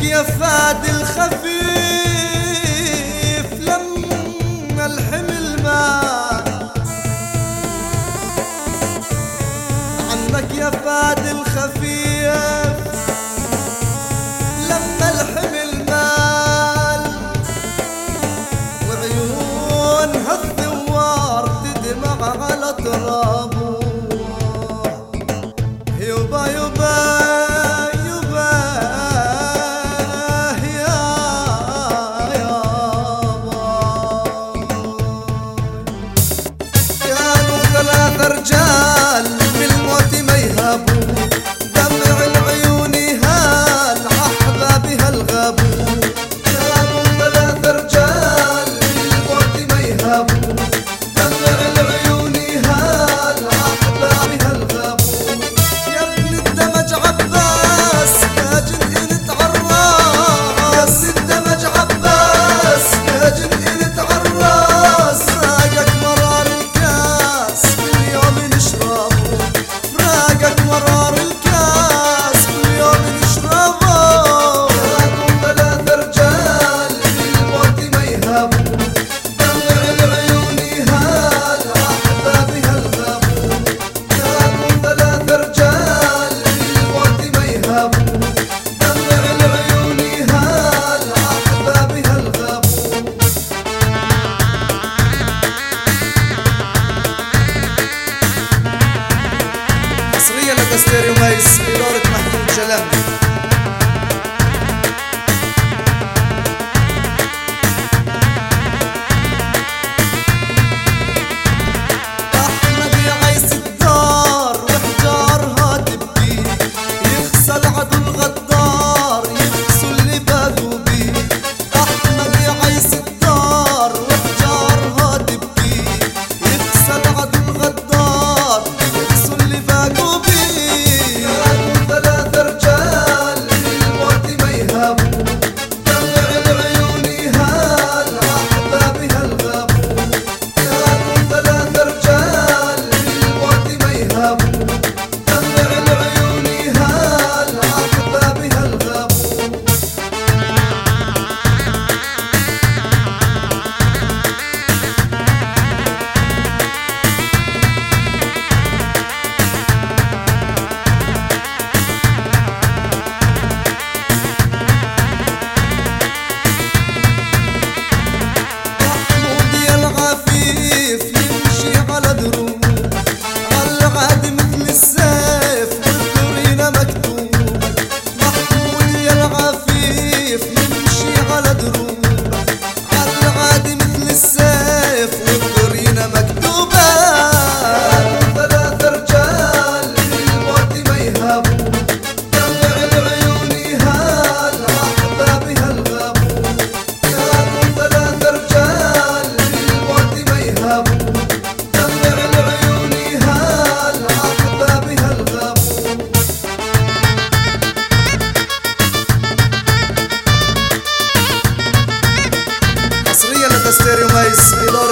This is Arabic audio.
لك يا فهد الخفيف لما الحمل ما عنك يا فهد الخفيف لما الحمل مال. وعيون هالثوار تدمع على تراب. gösterilmeyiz bilor